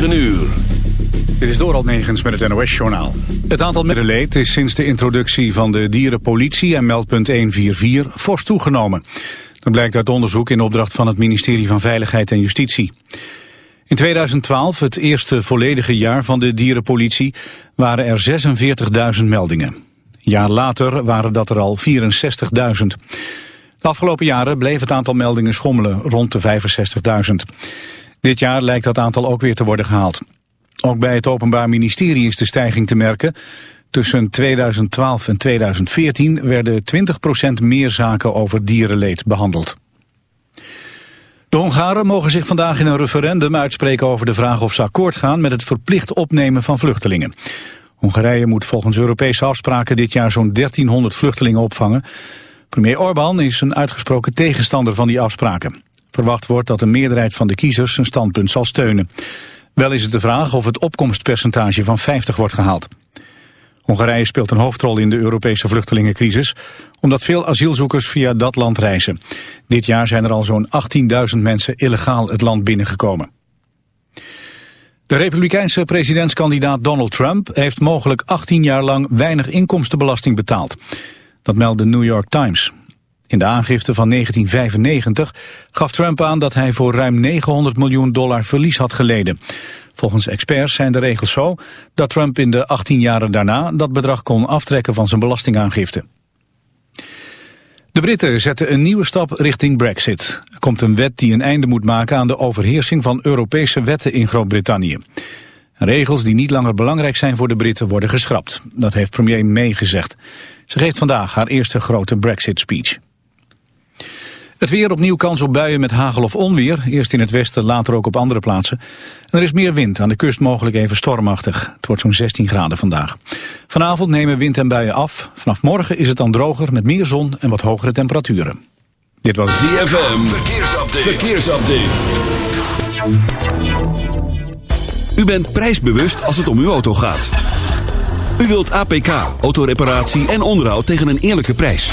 9 uur. Dit is Doral Negens met het NOS-journaal. Het aantal leed is sinds de introductie van de dierenpolitie en meldpunt 144 fors toegenomen. Dat blijkt uit onderzoek in opdracht van het ministerie van Veiligheid en Justitie. In 2012, het eerste volledige jaar van de dierenpolitie, waren er 46.000 meldingen. Een jaar later waren dat er al 64.000. De afgelopen jaren bleef het aantal meldingen schommelen rond de 65.000. Dit jaar lijkt dat aantal ook weer te worden gehaald. Ook bij het Openbaar Ministerie is de stijging te merken. Tussen 2012 en 2014 werden 20% meer zaken over dierenleed behandeld. De Hongaren mogen zich vandaag in een referendum uitspreken over de vraag of ze akkoord gaan met het verplicht opnemen van vluchtelingen. Hongarije moet volgens Europese afspraken dit jaar zo'n 1300 vluchtelingen opvangen. Premier Orbán is een uitgesproken tegenstander van die afspraken. Verwacht wordt dat de meerderheid van de kiezers zijn standpunt zal steunen. Wel is het de vraag of het opkomstpercentage van 50 wordt gehaald. Hongarije speelt een hoofdrol in de Europese vluchtelingencrisis... omdat veel asielzoekers via dat land reizen. Dit jaar zijn er al zo'n 18.000 mensen illegaal het land binnengekomen. De republikeinse presidentskandidaat Donald Trump... heeft mogelijk 18 jaar lang weinig inkomstenbelasting betaald. Dat meldt de New York Times. In de aangifte van 1995 gaf Trump aan dat hij voor ruim 900 miljoen dollar verlies had geleden. Volgens experts zijn de regels zo dat Trump in de 18 jaren daarna dat bedrag kon aftrekken van zijn belastingaangifte. De Britten zetten een nieuwe stap richting Brexit. Er komt een wet die een einde moet maken aan de overheersing van Europese wetten in Groot-Brittannië. Regels die niet langer belangrijk zijn voor de Britten worden geschrapt. Dat heeft premier May gezegd. Ze geeft vandaag haar eerste grote Brexit-speech. Het weer opnieuw kans op buien met hagel of onweer. Eerst in het westen, later ook op andere plaatsen. En er is meer wind, aan de kust mogelijk even stormachtig. Het wordt zo'n 16 graden vandaag. Vanavond nemen wind en buien af. Vanaf morgen is het dan droger met meer zon en wat hogere temperaturen. Dit was ZFM. Verkeersupdate. Verkeersupdate. U bent prijsbewust als het om uw auto gaat. U wilt APK, autoreparatie en onderhoud tegen een eerlijke prijs.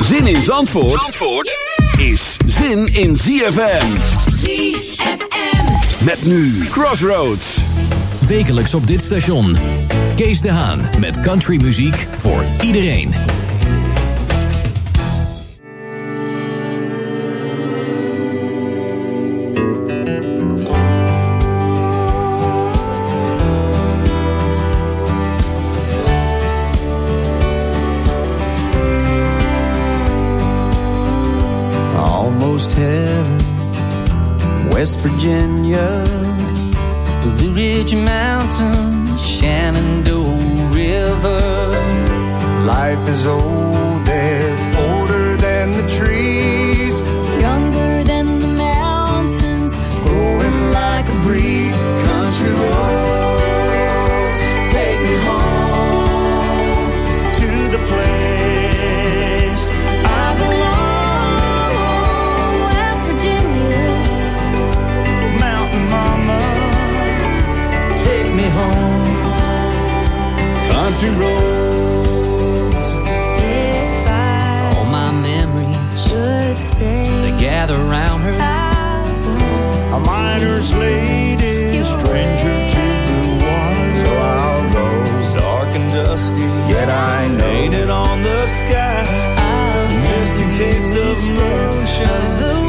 Zin in Zandvoort, Zandvoort is zin in ZFM. ZFM. Met nu Crossroads. Wekelijks op dit station. Kees de Haan met countrymuziek voor iedereen. Almost heaven, West Virginia, Blue Ridge Mountains, Shenandoah River. Life is old and older than the trees, Younger than the mountains, growing like a breeze. Country roads Country roads, If I all my memories should stay, they gather round her. A miner's lady, stranger to blue water. So I'll go, dark and dusty. Yet I know, painted on the sky. Misty taste of moonshine,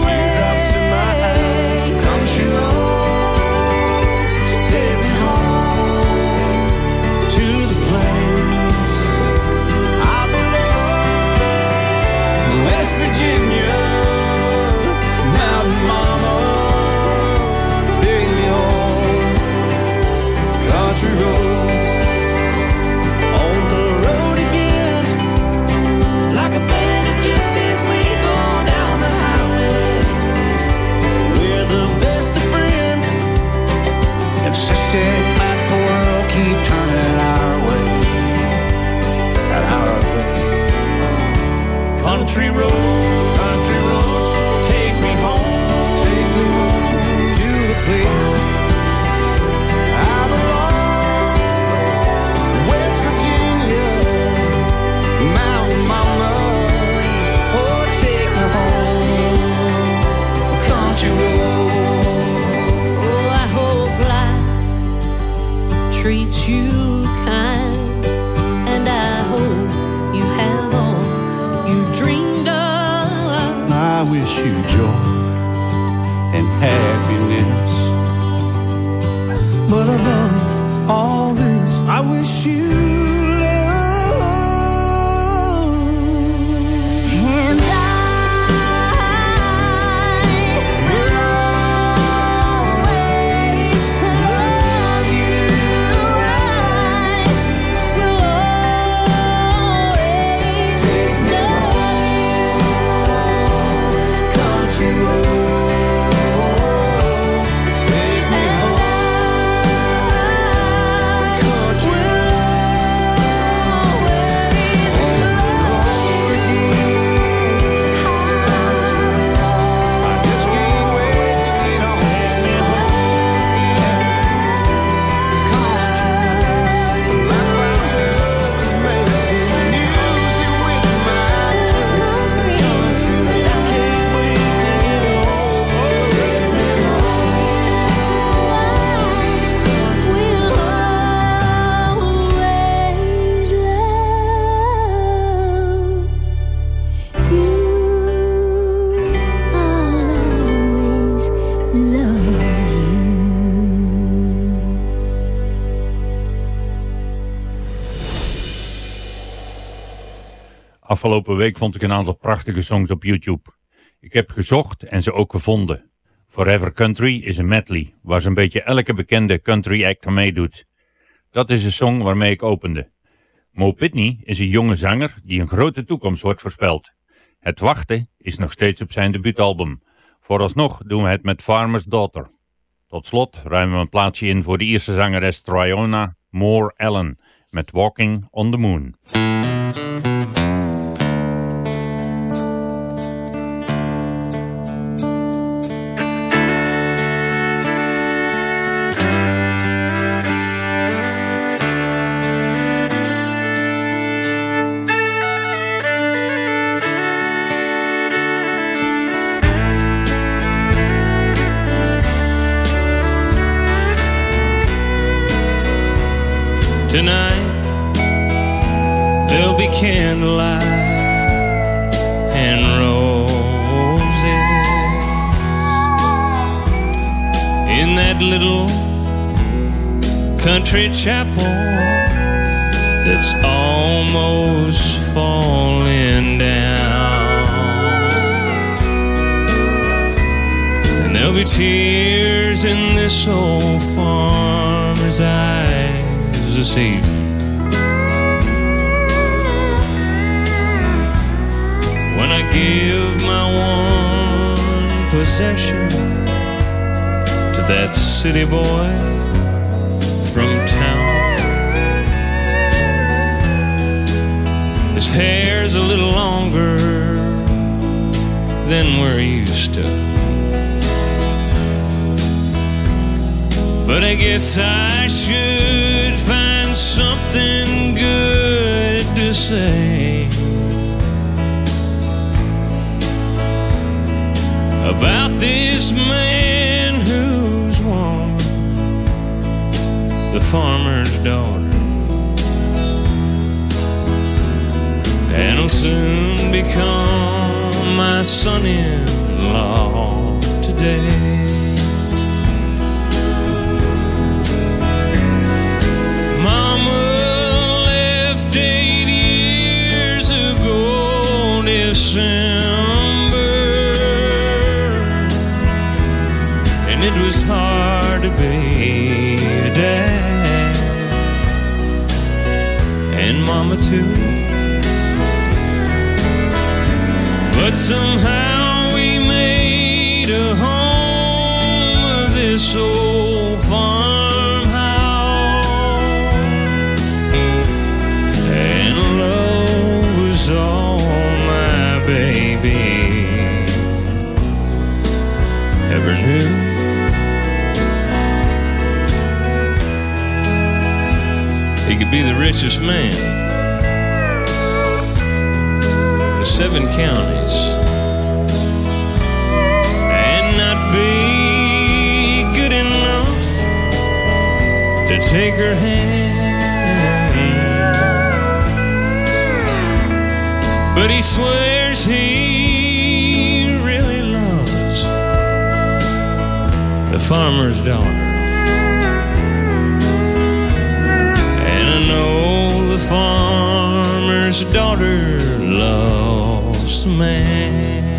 Afgelopen week vond ik een aantal prachtige songs op YouTube. Ik heb gezocht en ze ook gevonden. Forever Country is een medley, waar zo'n beetje elke bekende country act aan meedoet. Dat is een song waarmee ik opende. Mo Pitney is een jonge zanger die een grote toekomst wordt voorspeld. Het wachten is nog steeds op zijn debuutalbum. Vooralsnog doen we het met Farmer's Daughter. Tot slot ruimen we een plaatsje in voor de Ierse zangeres Triona Moore Allen met Walking on the Moon. Tonight there'll be candlelight and roses in that little country chapel that's almost falling down. And there'll be tears in this old farmer's eyes this evening. When I give my one possession to that city boy from town. His hair's a little longer than we're used to. But I guess I should find something good to say about this man who's won the farmer's daughter. And will soon become my son in law today. To be a dad, and Mama too. But somehow be the richest man in seven counties and not be good enough to take her hand. But he swears he really loves the farmer's daughter. Farmer's daughter loves the man.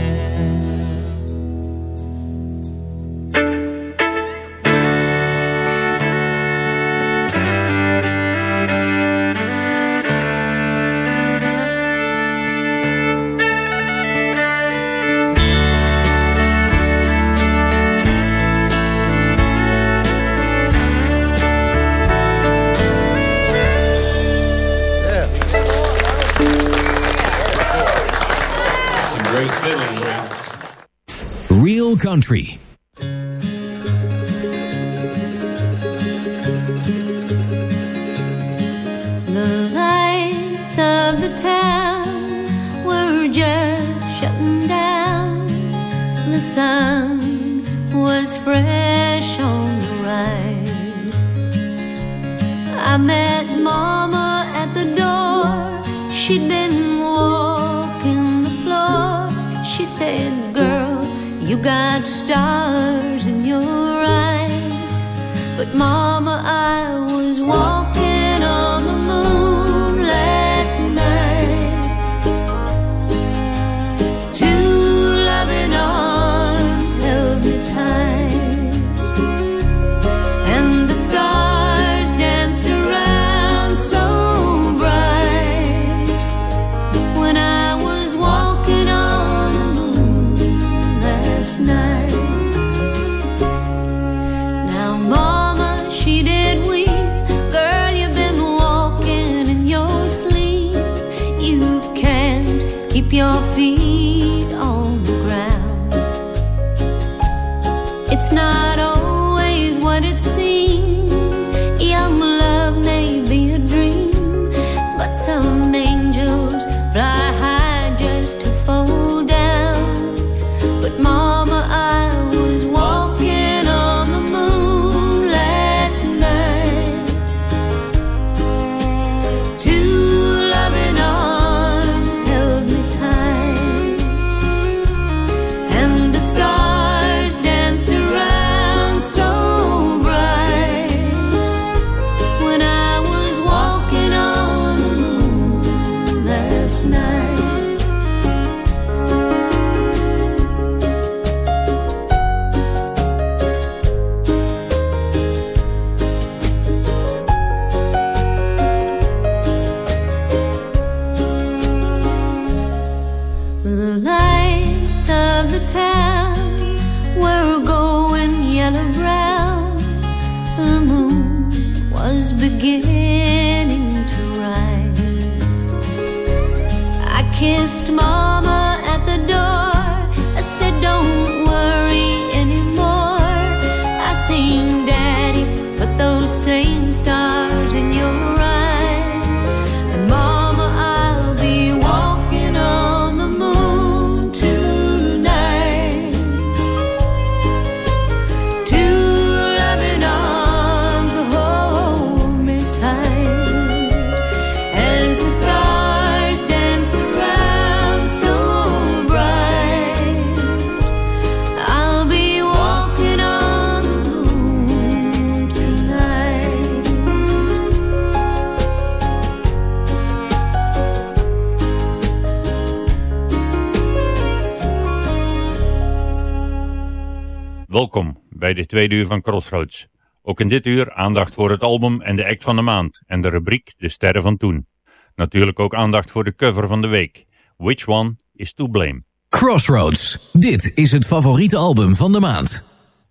Welkom bij de tweede uur van Crossroads. Ook in dit uur aandacht voor het album en de act van de maand en de rubriek De Sterren van Toen. Natuurlijk ook aandacht voor de cover van de week. Which one is to blame? Crossroads. Dit is het favoriete album van de maand.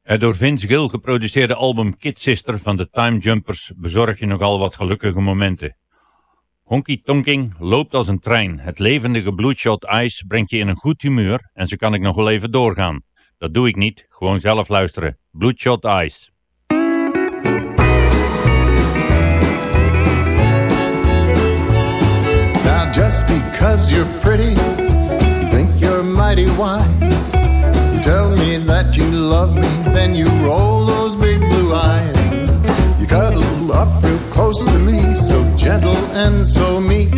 Het door Vince Gill geproduceerde album Kid Sister van de Time Jumpers bezorgt je nogal wat gelukkige momenten. Honky Tonking loopt als een trein. Het levendige Bloodshot Ice brengt je in een goed humeur en zo kan ik nog wel even doorgaan. Dat doe ik niet, gewoon zelf luisteren. Bloodshot Eyes. Now just because you're pretty, you think you're mighty wise. You tell me that you love me, then you roll those big blue eyes. You cuddle up real close to me, so gentle and so meek.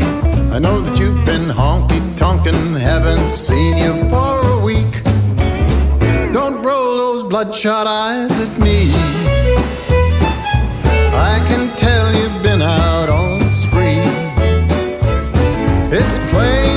I know that you've been honky tonkin', haven't seen you for a week. Bloodshot eyes at me. I can tell you've been out on the spree. It's plain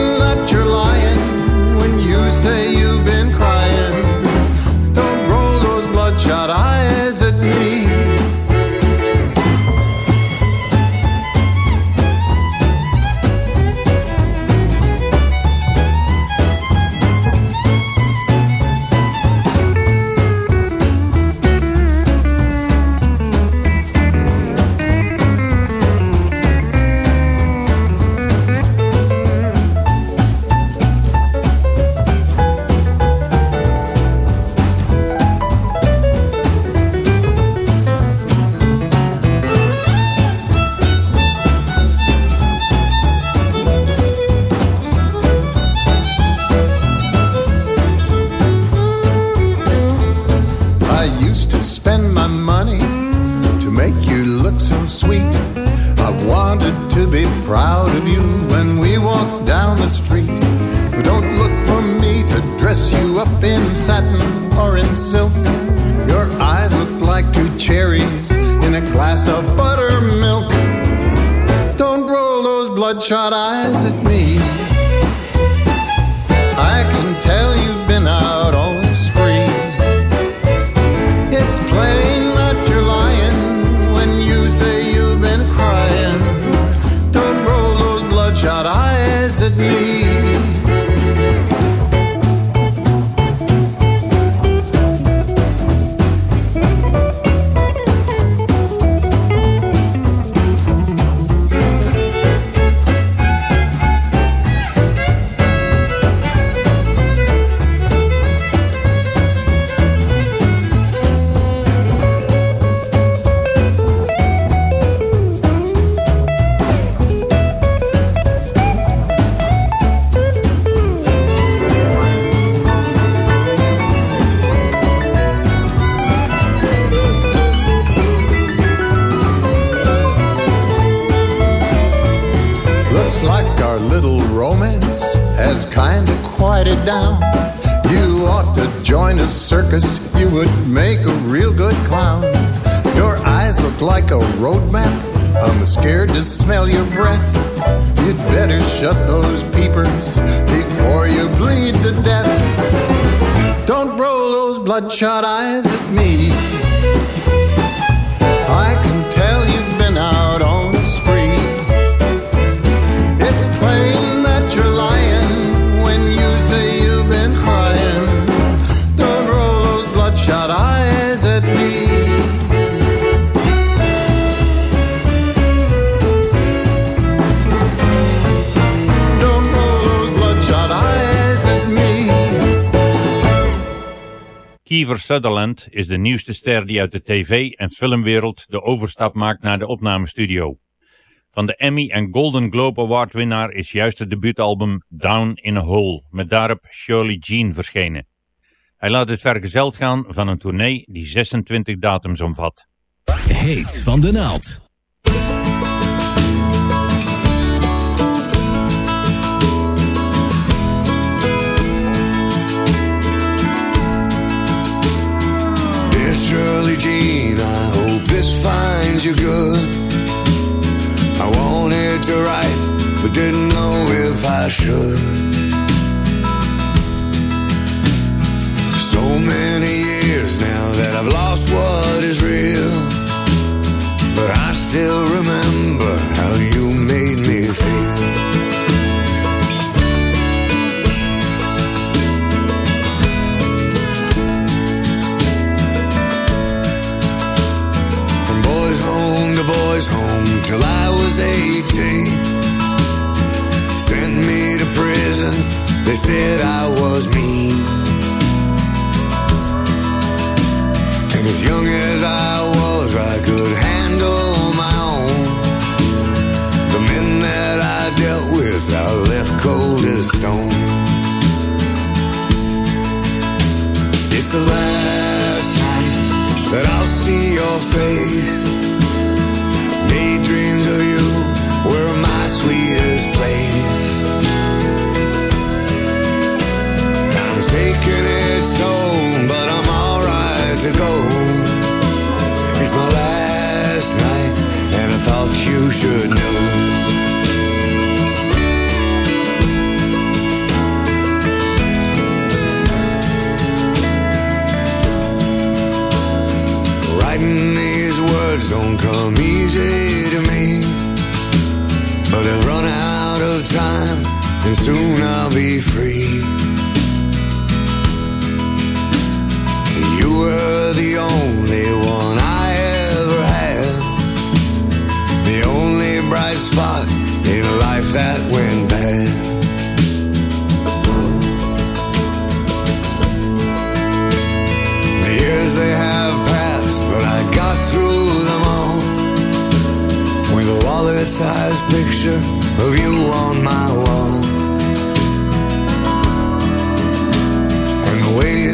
bloodshot eyes at me. Kiefer Sutherland is de nieuwste ster die uit de tv- en filmwereld de overstap maakt naar de opnamestudio. Van de Emmy en Golden Globe Award winnaar is juist het debuutalbum Down in a Hole, met daarop Shirley Jean verschenen. Hij laat het vergezeld gaan van een tournee die 26 datums omvat. Heet van de naald. Dear Shirley Jean, I hope this finds you good. I wanted to write, but didn't know if I should. So many years now that I've lost what is real. But I still remember how you made me feel. was home till I was 18. Sent me to prison, they said I was mean. And as young as I was, I could handle and soon I'll be free. You were the only one I ever had, the only bright spot in a life that went bad. The years they have passed, but I got through them all with a wallet-sized picture of you on my wall.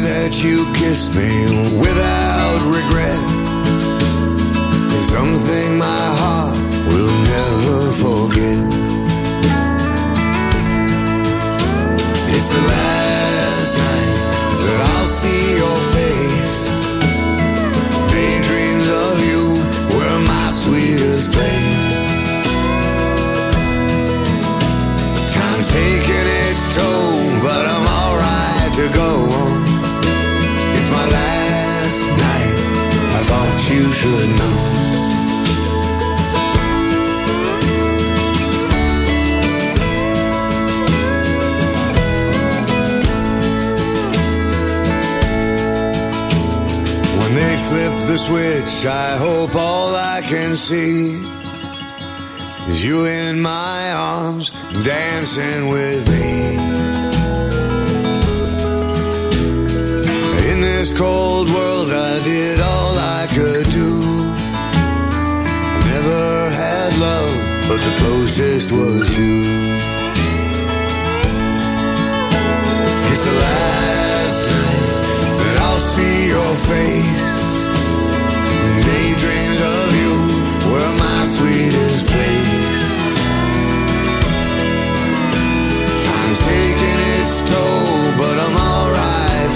That you kissed me without regret is something my heart will never forget. It's the last night that I'll see your I hope all I can see is you in my arms dancing with me. In this cold world, I did all I could do. Never had love, but the closest was you. It's the last night that I'll see your face.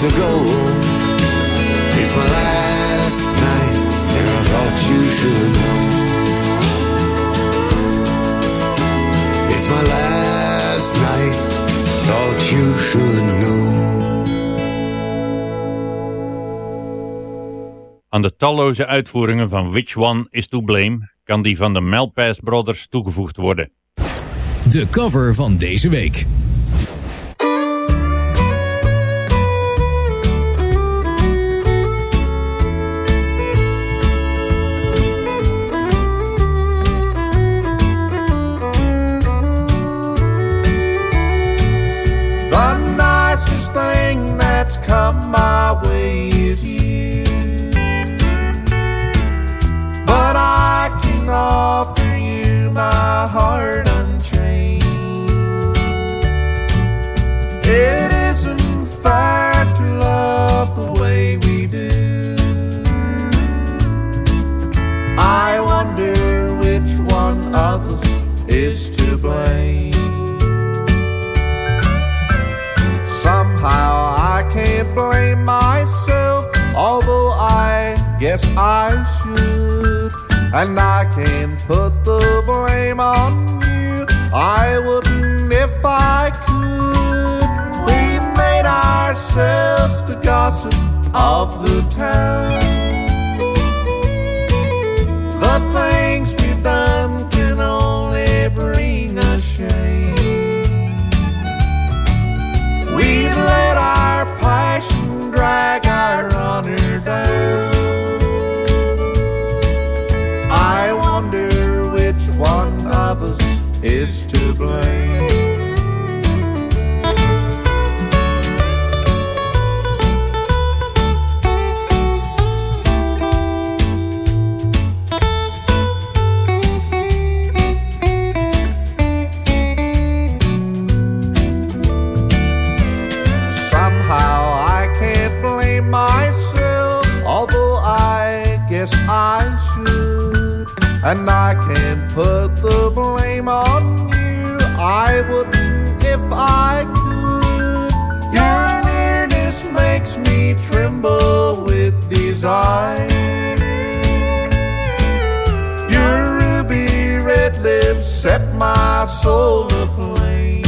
To go. It's my last night, and I thought you should know. It's my last night, thought you should know. Aan de talloze uitvoeringen van Which One Is To Blame kan die van de Melpass Brothers toegevoegd worden. De cover van deze week. Come my way is you. But I And I can't put the blame on you. I wouldn't if I could. We made ourselves the gossip of the town. tremble with desire. Your ruby red lips set my soul aflame.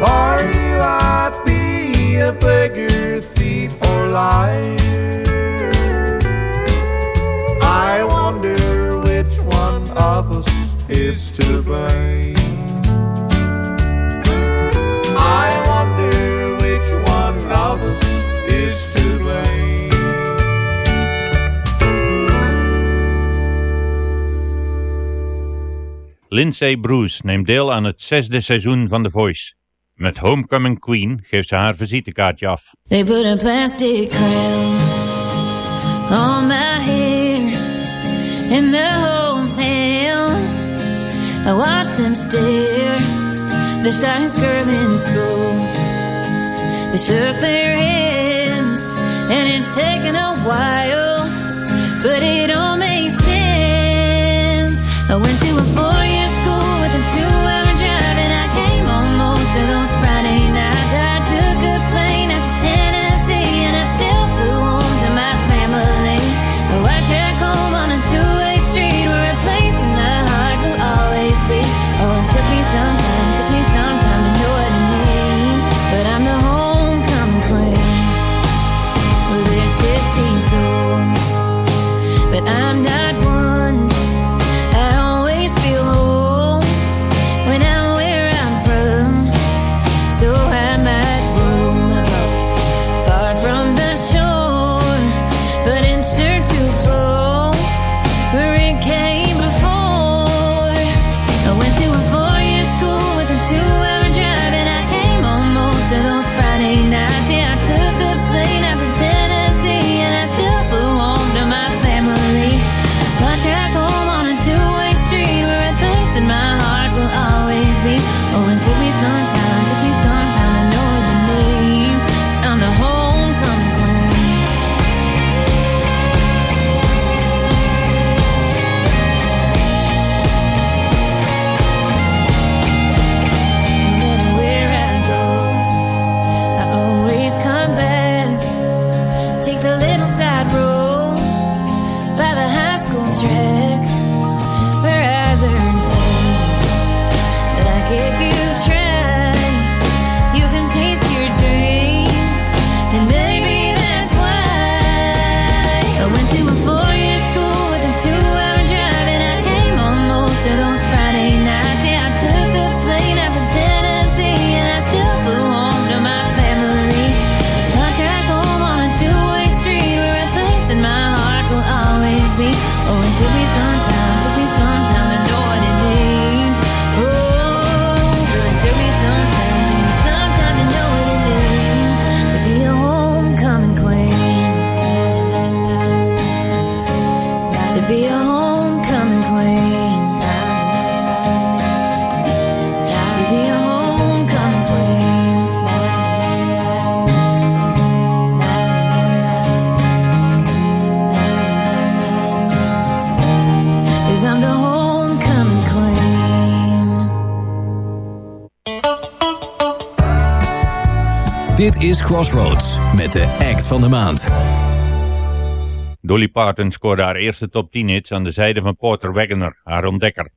For you, I'd be a beggar, thief, or liar. I wonder which one of us is to blame. Lindsay Bruce neemt deel aan het zesde seizoen van The Voice. Met Homecoming Queen geeft ze haar visitekaartje af. They put a plastic crown on my hair in the hotel. I watch them stare. The shy's girl in school. They shook their head. maand. Dolly Parton scoorde haar eerste top 10 hits aan de zijde van Porter Wagoner, haar ontdekker.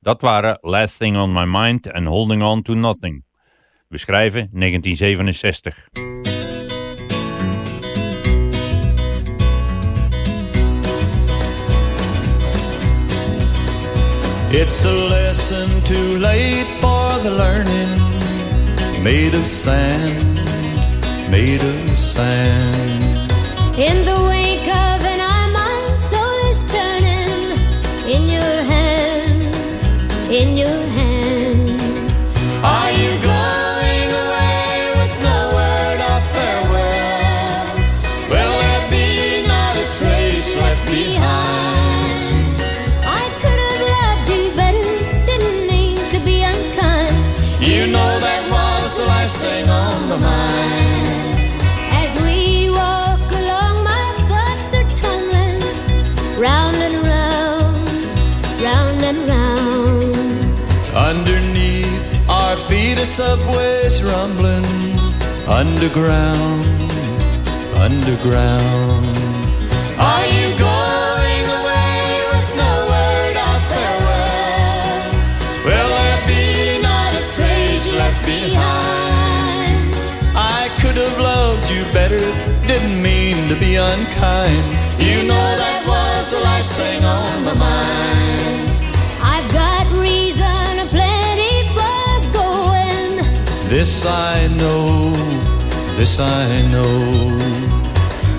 Dat waren Last Thing on My Mind en Holding On to Nothing. We schrijven 1967. It's a lesson too late for the learning made of sand made of sand. In the wind. Subway's rumbling. Underground, underground. Are you going away with no word of farewell? Will there be not a trace left behind? I could have loved you better, didn't mean to be unkind. You know that was the last thing on my mind. This I know, this I know.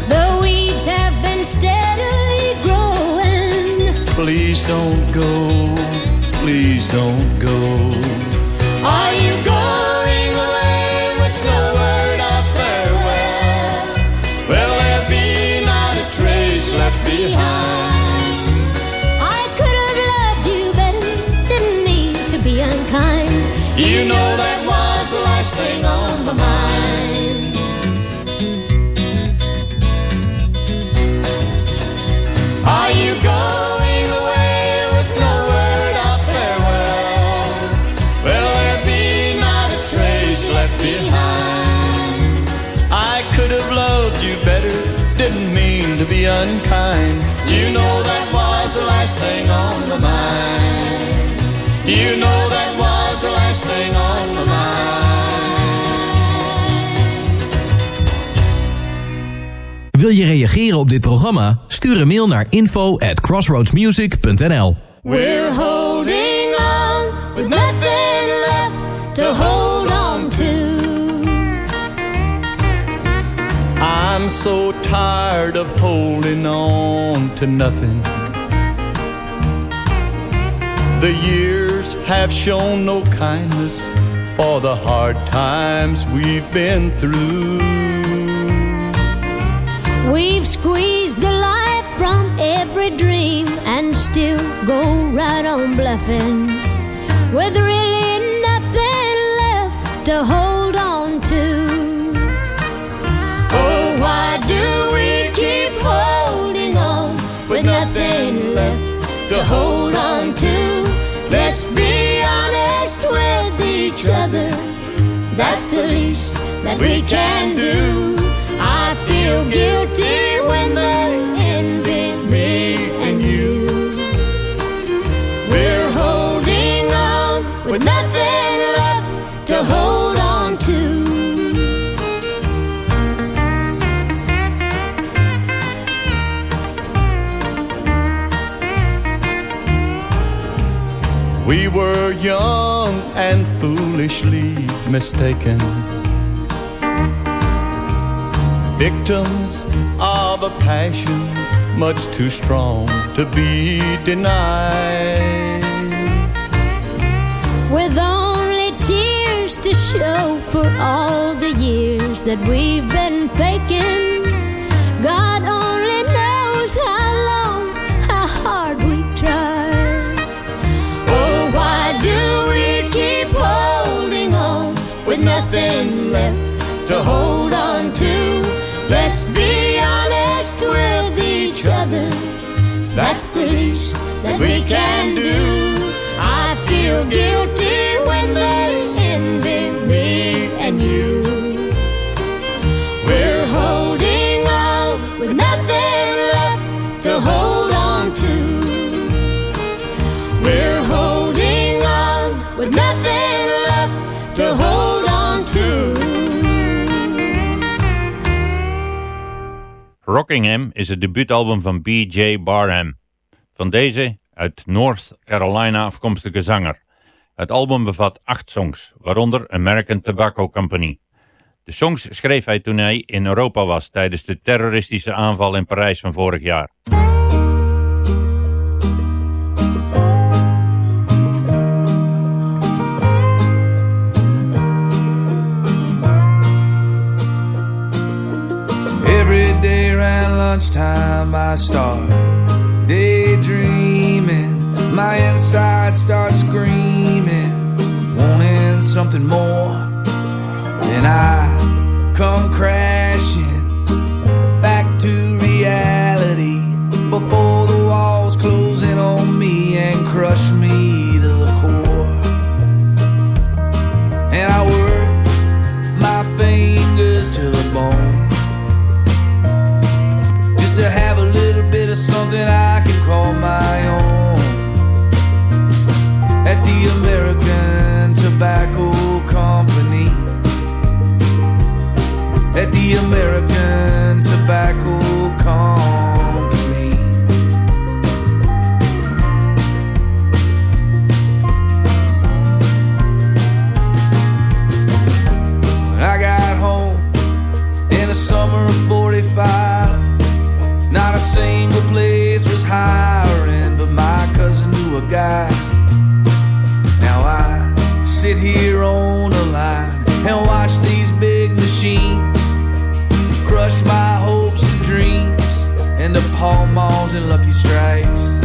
The weeds have been steadily growing. Please don't go, please don't go. Are you going away with no word of farewell? Will there be not a trace left behind? You know that was the last thing on my mind. Wil je reageren op dit programma? Stuur een mail naar info at crossroadsmusic.nl We're holding on with nothing left to hold on to. I'm so tired of holding on to nothing. The years have shown no kindness for the hard times we've been through. We've squeezed the life from every dream and still go right on bluffing with really nothing left to hold on to. Oh, why do we keep holding on with nothing left to hold on to? Let's be each other. That's the least that we can do. I feel guilty when they envy me and you. We're holding on with nothing left to hold on to. We were young and foolishly mistaken. Victims of a passion much too strong to be denied. With only tears to show for all the years that we've been faking. God only with nothing left to hold on to? Let's be honest with each other. That's the least that we can do. I feel guilty when they Rockingham is het debuutalbum van B.J. Barham. Van deze uit North Carolina afkomstige zanger. Het album bevat acht songs, waaronder American Tobacco Company. De songs schreef hij toen hij in Europa was tijdens de terroristische aanval in Parijs van vorig jaar. lunchtime, I start daydreaming. My inside starts screaming, wanting something more. Then I come crashing crush my hopes and dreams into Pall Malls and Lucky Strikes.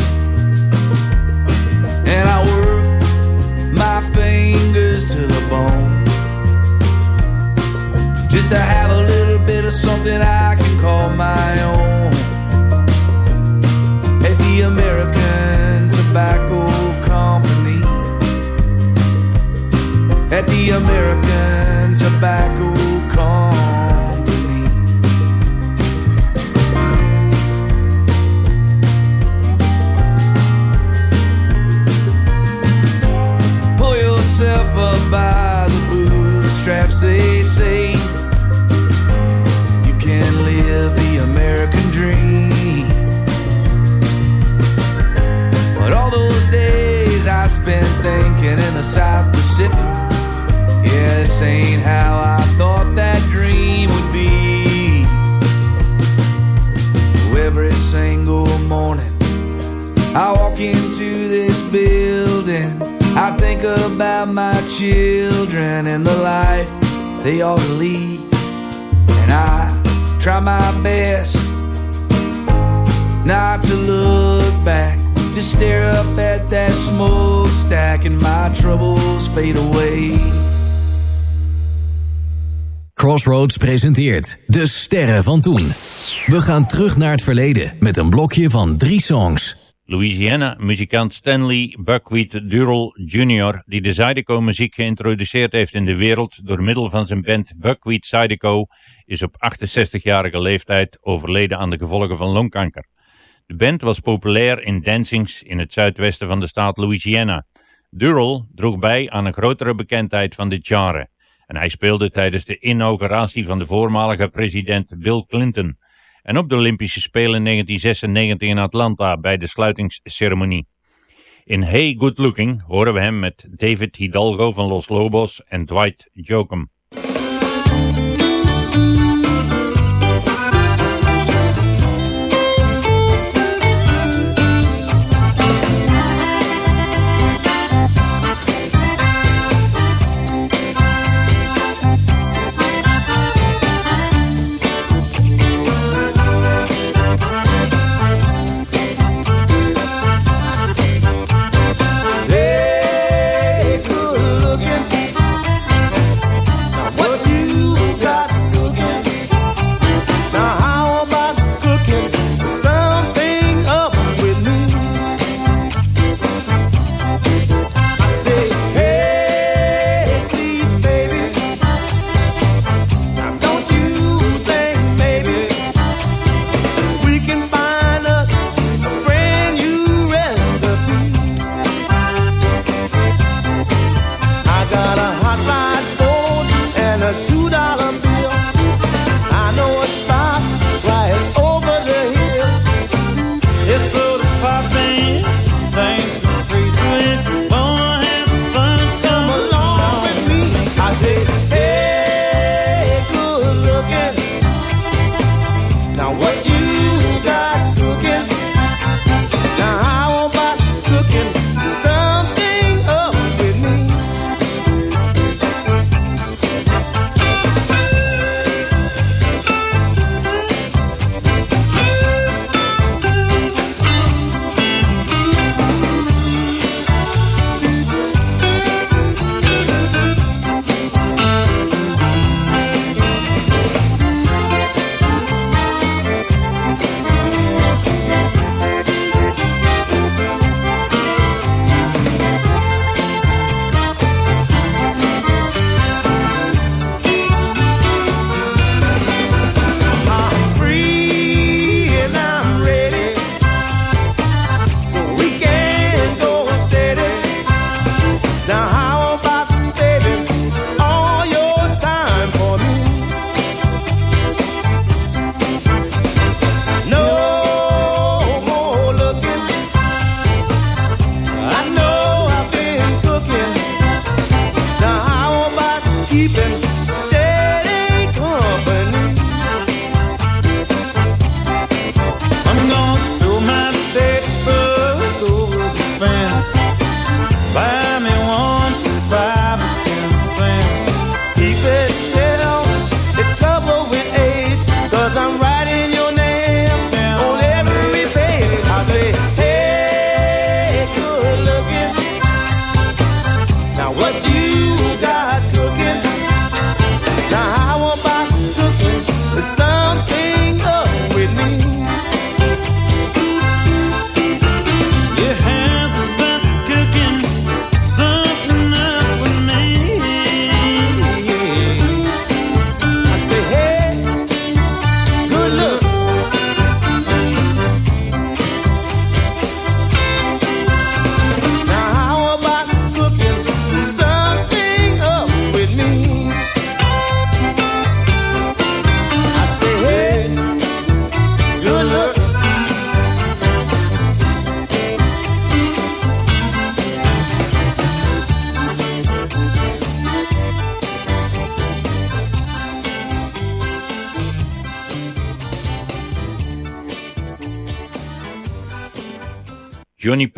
And I work my fingers to the bone just to have a little bit of something I can call my own. Bootstraps, they say. You can live the American dream. But all those days I spent thinking in the South Pacific. Yeah, this ain't how I thought that dream would be. Every single morning, I walk into this building. I think about my children and the life they ought to lead. And I try my best not to look back. Just stare up at that smokestack and my troubles fade away. Crossroads presenteert De Sterren van Toen. We gaan terug naar het verleden met een blokje van drie songs. Louisiana-muzikant Stanley Buckwheat Durrell Jr., die de Zydeco-muziek geïntroduceerd heeft in de wereld door middel van zijn band Buckwheat Zydeco, is op 68-jarige leeftijd overleden aan de gevolgen van longkanker. De band was populair in dancings in het zuidwesten van de staat Louisiana. Durrell droeg bij aan een grotere bekendheid van dit genre. En hij speelde tijdens de inauguratie van de voormalige president Bill Clinton en op de Olympische Spelen in 1996 in Atlanta bij de sluitingsceremonie. In Hey Good Looking horen we hem met David Hidalgo van Los Lobos en Dwight Jokum.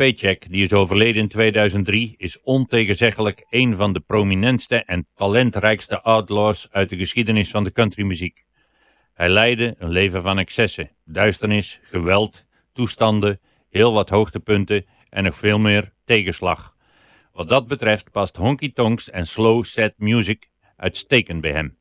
Paycheck, die is overleden in 2003, is ontegenzeggelijk een van de prominentste en talentrijkste outlaws uit de geschiedenis van de countrymuziek. Hij leidde een leven van excessen, duisternis, geweld, toestanden, heel wat hoogtepunten en nog veel meer tegenslag. Wat dat betreft past honky tonks en slow set music uitstekend bij hem.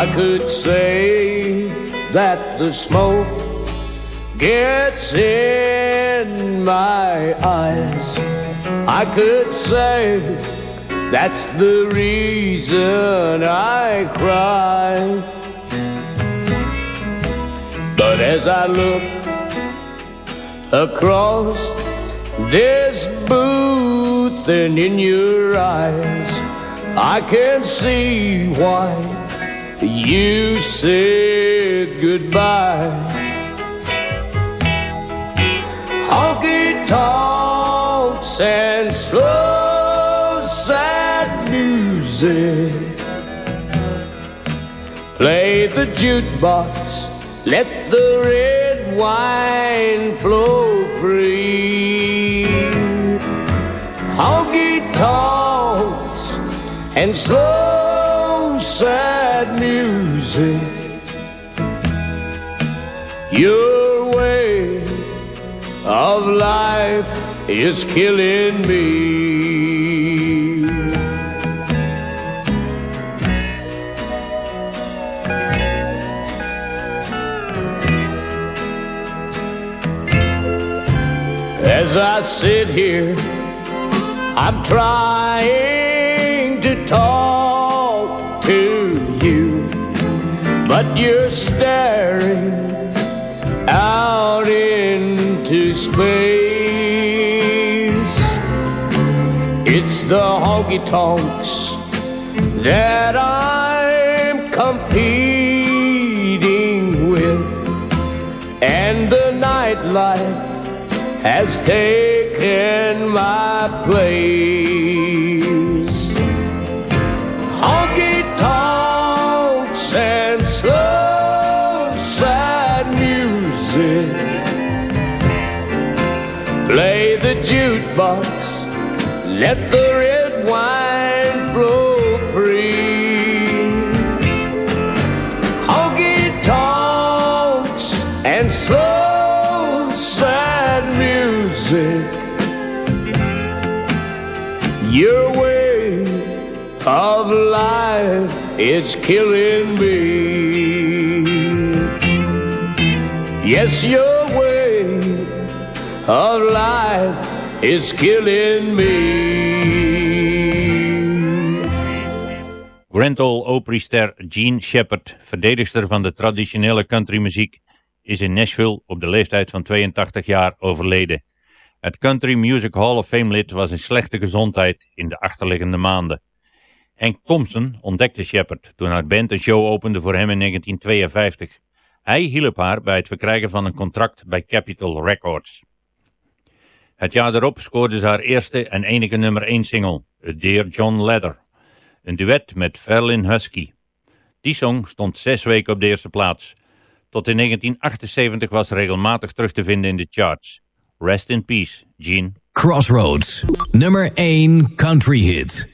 I could say that the smoke gets in my eyes. I could say that's the reason I cry. But as I look across this booth and in your eyes, I can see why you said goodbye. Honky tonks and slow sad music. Play the jukebox, let the red wine flow free. Honky tonks and slow sad music. Your way of life is killing me. As I sit here, I'm trying to talk staring out into space. It's the honky tonks that I'm competing with, and the nightlife has taken my place. Jukebox, let the red wine flow free. Honky tonks and slow sad music. Your way of life is killing me. Yes, your way of life is killing me. Grand Ole Opry-ster Gene Shepard, verdedigster van de traditionele countrymuziek, is in Nashville op de leeftijd van 82 jaar overleden. Het Country Music Hall of Fame lid was in slechte gezondheid in de achterliggende maanden. Hank Thompson ontdekte Shepard toen haar band een show opende voor hem in 1952. Hij hielp haar bij het verkrijgen van een contract bij Capitol Records. Het jaar daarop scoorde ze haar eerste en enige nummer 1 single, Dear John Leather. Een duet met Verlin Husky. Die song stond zes weken op de eerste plaats. Tot in 1978 was regelmatig terug te vinden in de charts. Rest in peace, Gene. Crossroads, nummer 1 country hit.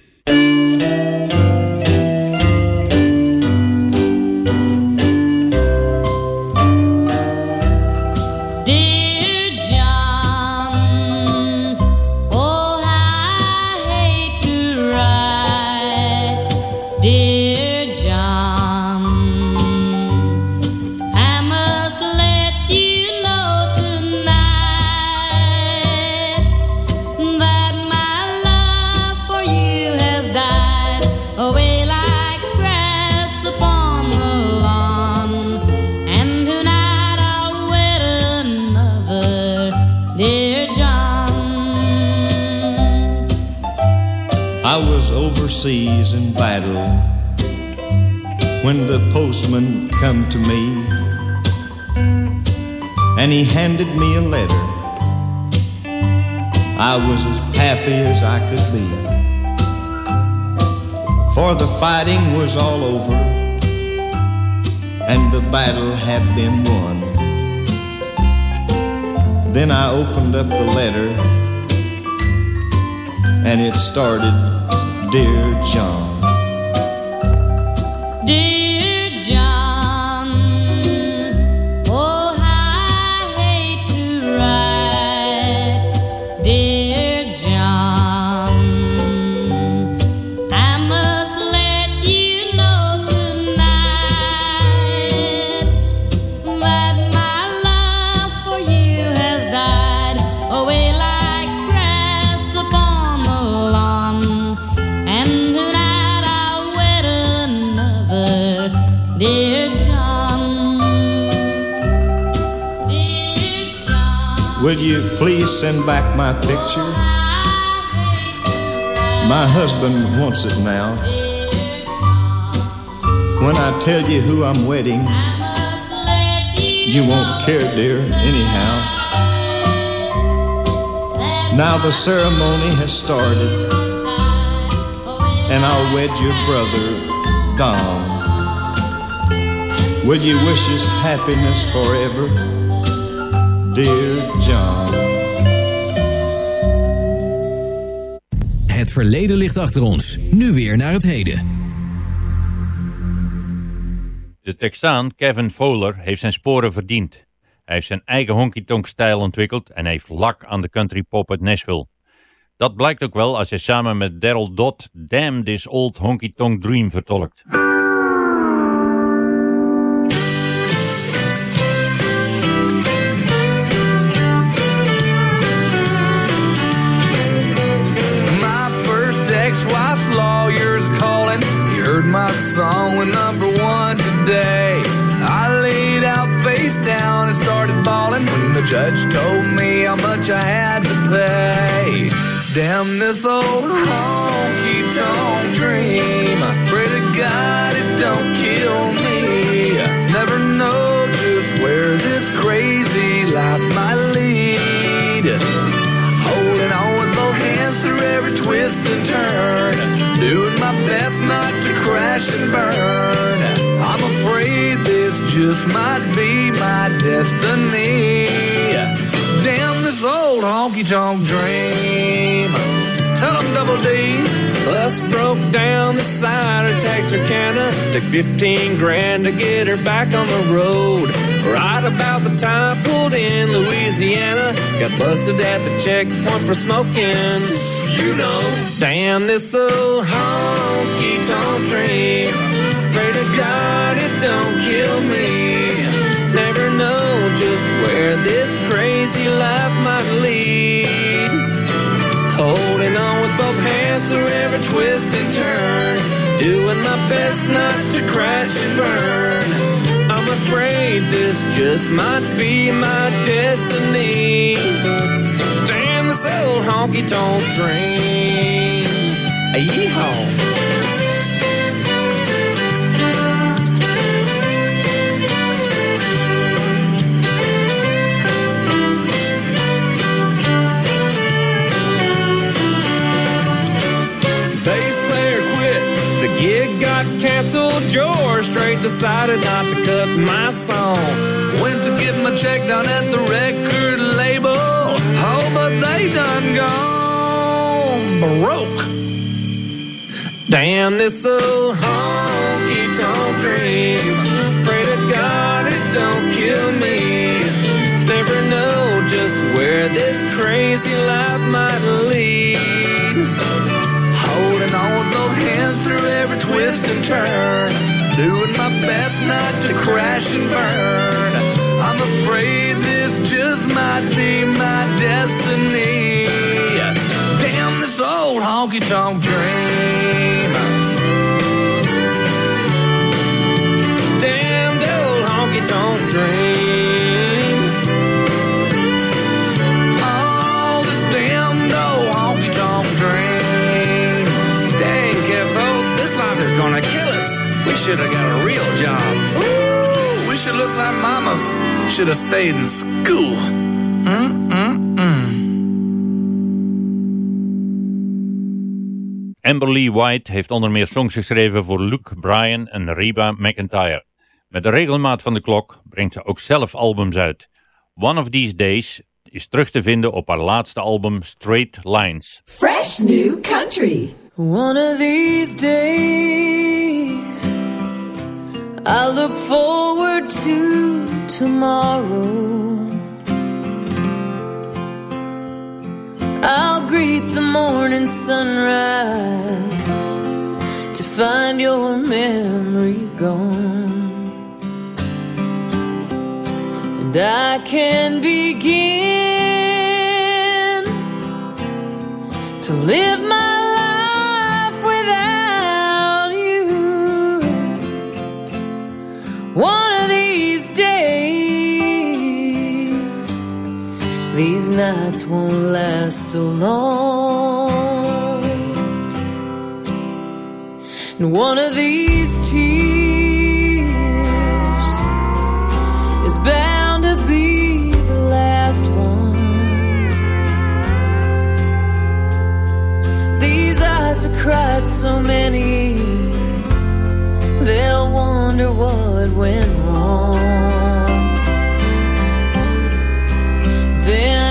Will you please send back my picture? My husband wants it now. When I tell you who I'm wedding, you won't care, dear, anyhow. Now the ceremony has started, and I'll wed your brother, Don. Will you wish us happiness forever, dear John? Het verleden ligt achter ons. Nu weer naar het heden. De Texaan Kevin Fowler heeft zijn sporen verdiend. Hij heeft zijn eigen honky-tonk stijl ontwikkeld en heeft lak aan de country pop uit Nashville. Dat blijkt ook wel als hij samen met Daryl Dodd Damn This Old Honky Tonk Dream vertolkt. Ex-wife's lawyer's calling. He heard my song with number one today. I laid out face down and started bawling when the judge told me how much I had to pay. Damn this old honky tonk dream. Pray to God it don't kill me. Twist and turn. Doing my best not to crash and burn. I'm afraid this just might be my destiny. Damn this old honky tonk dream. Tell 'em double D. Bus broke down the side of Texarkana. Took 15 grand to get her back on the road. Right about the time I pulled in Louisiana. Got busted at the checkpoint for smoking. You know, damn this old honky tonk dream. Pray to God it don't kill me. Never know just where this crazy life might lead. Holding on with both hands through every twist and turn. Doing my best not to crash and burn. I'm afraid this just might be my destiny. Old honky tonk dream. Yeehaw. bass player quit. The gig got canceled. George Strait decided not to cut my song. Went to get my check down at the record label. But they done gone broke. Damn this old honky tonk dream. Pray to God it don't kill me. Never know just where this crazy life might lead. Holding on with both hands through every twist and turn. Doing my best not to crash and burn. Might be my destiny. Damn this old honky tonk dream. Damn the old honky tonk dream. Oh, this damned old honky tonk dream. Dang, Kevo, this life is gonna kill us. We should have got a real job. Ooh, we should listen our mamas. Should have stayed in school. Mm-mm-mm. Amber Lee White heeft onder meer songs geschreven voor Luke Bryan en Reba McIntyre. Met de regelmaat van de klok brengt ze ook zelf albums uit. One of These Days is terug te vinden op haar laatste album Straight Lines. Fresh new country. One of these days, I look forward to tomorrow. I'll greet the morning sunrise to find your memory gone. And I can begin to live my nights won't last so long. And one of these tears is bound to be the last one. These eyes have cried so many, they'll wonder what went wrong. Then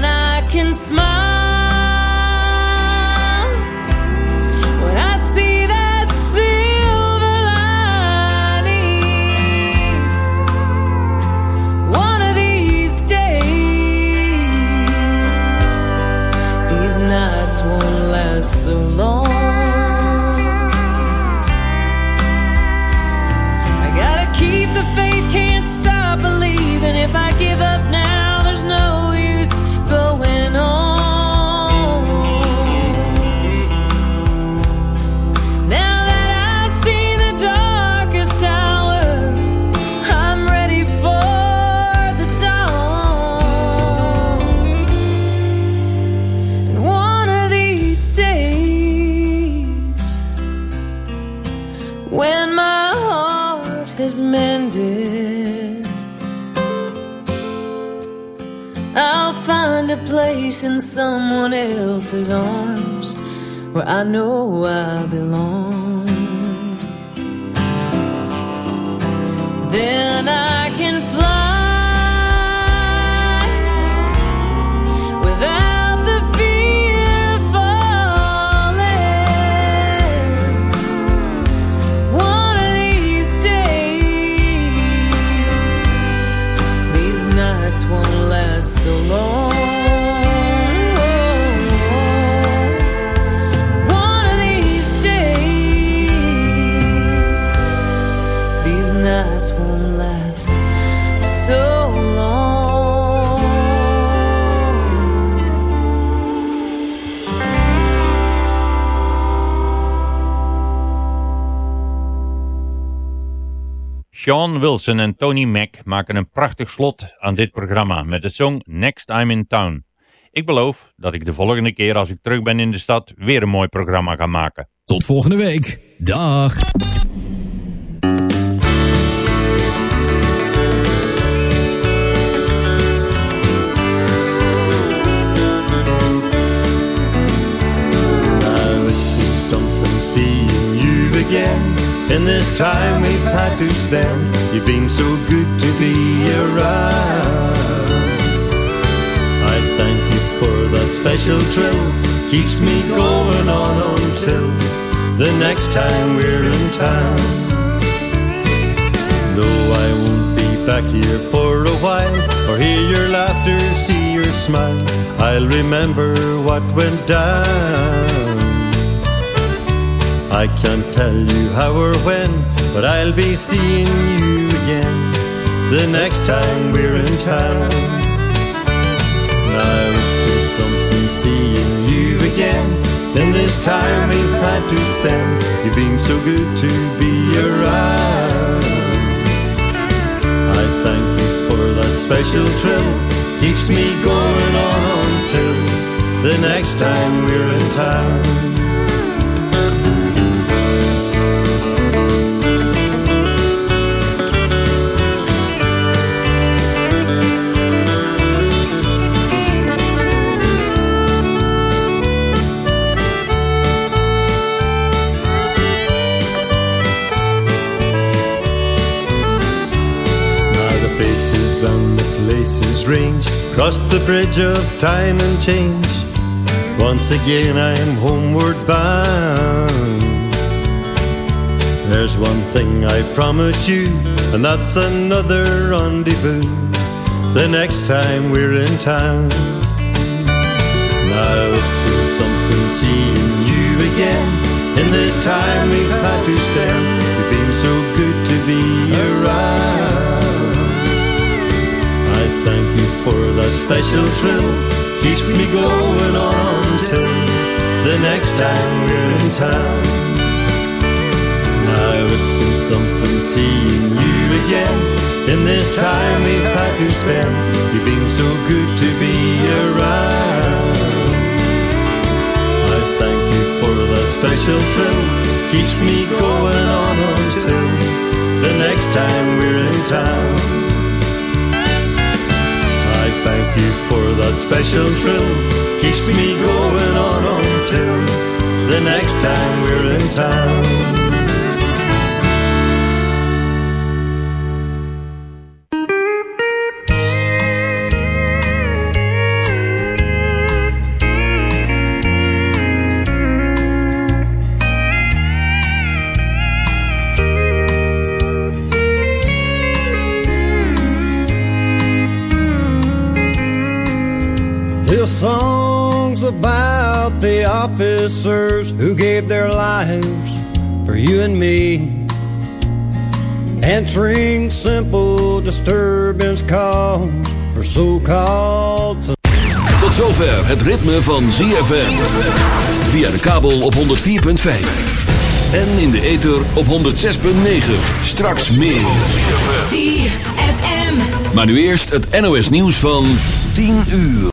Sean Wilson en Tony Mac maken een prachtig slot aan dit programma met de song Next I'm in Town. Ik beloof dat ik de volgende keer als ik terug ben in de stad weer een mooi programma ga maken. Tot volgende week. Dag. Seeing you again. In this time we've had to spend, you've been so good to be around. I thank you for that special thrill, keeps me going on until the next time we're in town. Though I won't be back here for a while, or hear your laughter, see your smile, I'll remember what went down. I can't tell you how or when, but I'll be seeing you again the next time we're in town. Now it's been something seeing you again. In this time we've had to spend, you've been so good to be around. I thank you for that special thrill, keeps me going on until the next time we're in town. Mountains range, cross the bridge of time and change. Once again I am homeward bound. There's one thing I promise you, and that's another rendezvous. The next time we're in town. Now it's been something seeing you again. In this time we've had to spend, you've been so good to be around. For the special thrill, keeps me going on till the next time we're in town. Now it's been something seeing you again. In this time we've had to spend, you've been so good to be around. I thank you for that special thrill, keeps me going on until the next time we're in town. You for that special thrill, keeps me going on until the next time we're in town. Officers who gave their lives for you and me. Answering simple disturbance calls for so-called Tot zover het ritme van ZFM. Via de kabel op 104.5. En in de ether op 106.9. Straks meer. ZFM. Maar nu eerst het NOS nieuws van 10 uur.